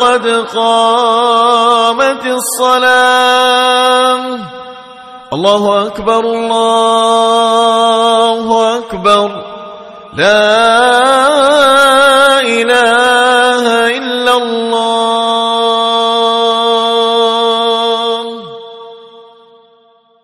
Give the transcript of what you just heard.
قد قامت الصلاة. الله أكبر الله أكبر. لا